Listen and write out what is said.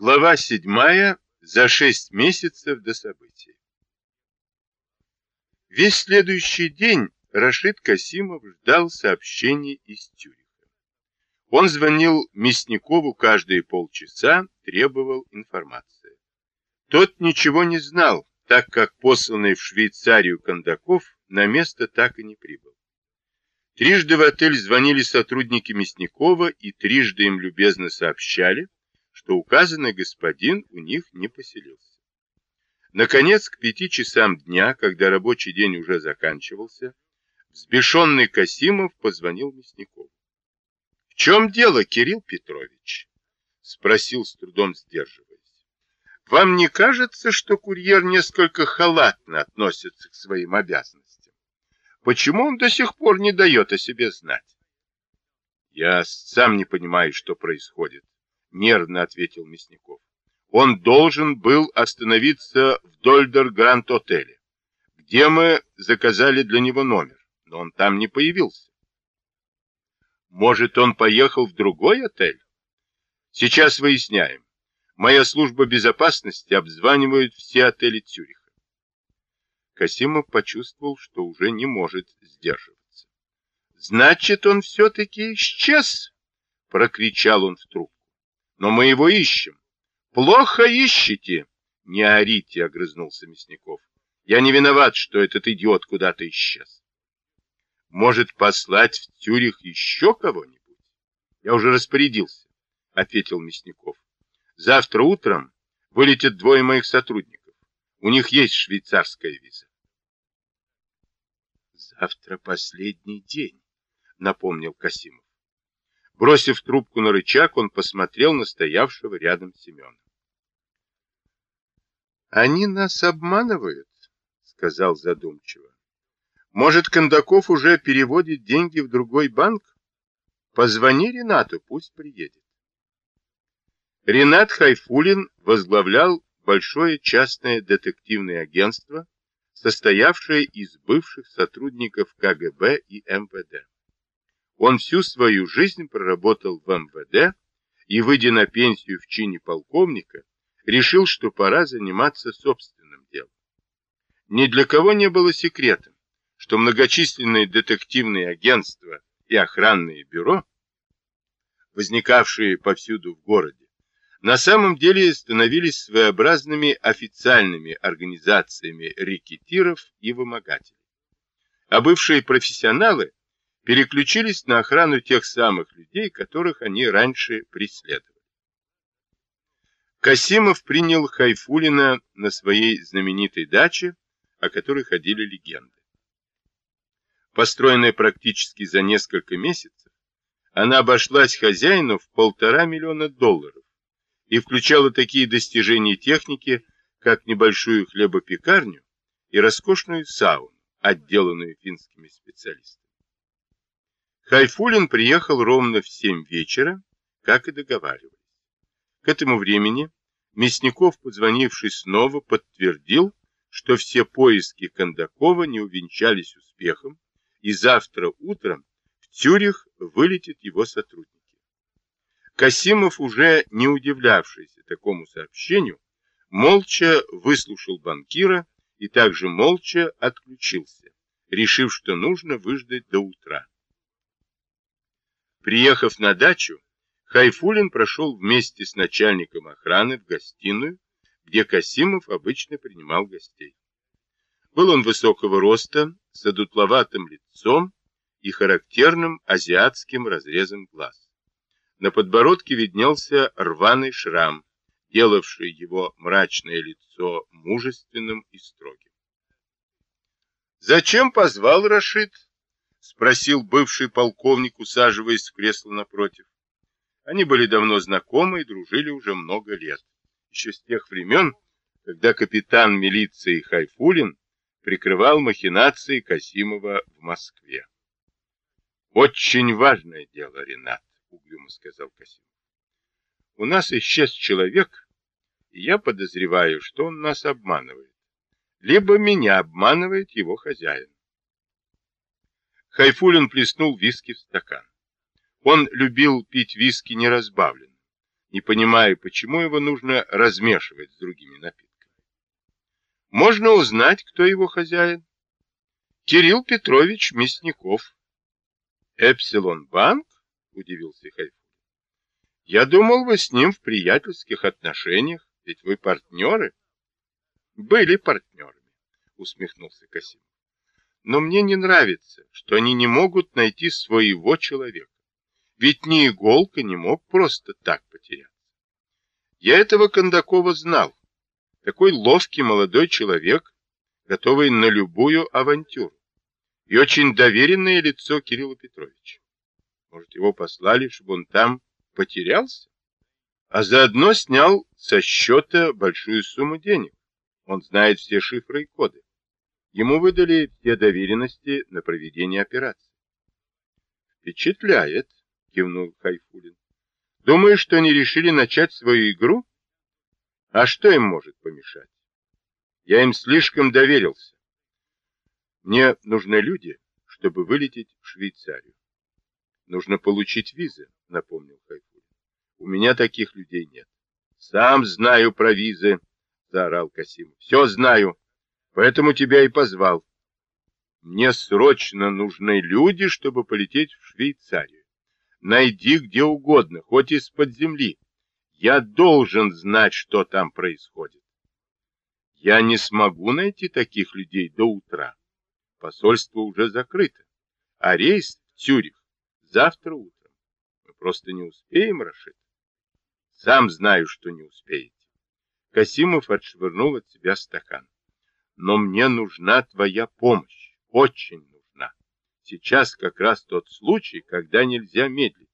Глава седьмая. За шесть месяцев до событий. Весь следующий день Рашид Касимов ждал сообщений из Тюриха. Он звонил Мясникову каждые полчаса, требовал информации. Тот ничего не знал, так как посланный в Швейцарию Кондаков на место так и не прибыл. Трижды в отель звонили сотрудники Мясникова и трижды им любезно сообщали, что указанный господин у них не поселился. Наконец, к пяти часам дня, когда рабочий день уже заканчивался, взбешенный Касимов позвонил Мясникову. — В чем дело, Кирилл Петрович? — спросил с трудом сдерживаясь. — Вам не кажется, что курьер несколько халатно относится к своим обязанностям? Почему он до сих пор не дает о себе знать? — Я сам не понимаю, что происходит, — нервно ответил Мясников. Он должен был остановиться в Дольдер Гранд Отеле, где мы заказали для него номер, но он там не появился. Может, он поехал в другой отель? Сейчас выясняем. Моя служба безопасности обзванивает все отели Цюриха. Касимов почувствовал, что уже не может сдерживаться. «Значит, он все-таки исчез!» — прокричал он в трубку. Но мы его ищем. Плохо ищете. Не орите, огрызнулся Мясников. Я не виноват, что этот идиот куда-то исчез. Может, послать в Тюрих еще кого-нибудь? Я уже распорядился, ответил Мясников. Завтра утром вылетят двое моих сотрудников. У них есть швейцарская виза. Завтра последний день, напомнил Касимов. Бросив трубку на рычаг, он посмотрел на стоявшего рядом Семена. «Они нас обманывают», — сказал задумчиво. «Может, Кондаков уже переводит деньги в другой банк? Позвони Ренату, пусть приедет». Ренат Хайфулин возглавлял большое частное детективное агентство, состоявшее из бывших сотрудников КГБ и МВД. Он всю свою жизнь проработал в МВД и, выйдя на пенсию в чине полковника, решил, что пора заниматься собственным делом. Ни для кого не было секретом, что многочисленные детективные агентства и охранные бюро, возникавшие повсюду в городе, на самом деле становились своеобразными официальными организациями рекетиров и вымогателей. А бывшие профессионалы переключились на охрану тех самых людей, которых они раньше преследовали. Касимов принял Хайфулина на своей знаменитой даче, о которой ходили легенды. Построенная практически за несколько месяцев, она обошлась хозяину в полтора миллиона долларов и включала такие достижения техники, как небольшую хлебопекарню и роскошную сауну, отделанную финскими специалистами. Хайфулин приехал ровно в семь вечера, как и договаривались. К этому времени Мясников, позвонивший снова, подтвердил, что все поиски Кондакова не увенчались успехом, и завтра утром в Цюрих вылетят его сотрудники. Касимов, уже не удивлявшийся такому сообщению, молча выслушал банкира и также молча отключился, решив, что нужно выждать до утра. Приехав на дачу, Хайфулин прошел вместе с начальником охраны в гостиную, где Касимов обычно принимал гостей. Был он высокого роста, с одутловатым лицом и характерным азиатским разрезом глаз. На подбородке виднелся рваный шрам, делавший его мрачное лицо мужественным и строгим. «Зачем позвал Рашид?» Спросил бывший полковник, усаживаясь в кресло напротив. Они были давно знакомы и дружили уже много лет. Еще с тех времен, когда капитан милиции Хайфулин прикрывал махинации Касимова в Москве. «Очень важное дело, Ренат», — угрюмо сказал Касимов. «У нас исчез человек, и я подозреваю, что он нас обманывает. Либо меня обманывает его хозяин. Хайфулин плеснул виски в стакан. Он любил пить виски неразбавленным, не понимая, почему его нужно размешивать с другими напитками. Можно узнать, кто его хозяин. Кирилл Петрович Мясников. Эпсилон Банк? Удивился Хайфулин. Я думал, вы с ним в приятельских отношениях, ведь вы партнеры. Были партнерами, усмехнулся Касим. Но мне не нравится, что они не могут найти своего человека. Ведь ни иголка не мог просто так потеряться. Я этого Кондакова знал. Такой ловкий молодой человек, готовый на любую авантюру. И очень доверенное лицо Кирилла Петровича. Может, его послали, чтобы он там потерялся? А заодно снял со счета большую сумму денег. Он знает все шифры и коды. Ему выдали все доверенности на проведение операции. Впечатляет кивнул Хайфулин. Думаешь, что они решили начать свою игру? А что им может помешать? Я им слишком доверился. Мне нужны люди, чтобы вылететь в Швейцарию. Нужно получить визы, напомнил Хайфулин. У меня таких людей нет. Сам знаю про визы, заорал Касим. Все знаю, поэтому тебя и позвал. Мне срочно нужны люди, чтобы полететь в Швейцарию. Найди где угодно, хоть из-под земли. Я должен знать, что там происходит. Я не смогу найти таких людей до утра. Посольство уже закрыто, а рейс в Цюрих завтра утром. Мы просто не успеем, Рашид. Сам знаю, что не успеете. Касимов отшвырнул от себя стакан. Но мне нужна твоя помощь, очень нужна. Сейчас как раз тот случай, когда нельзя медлить.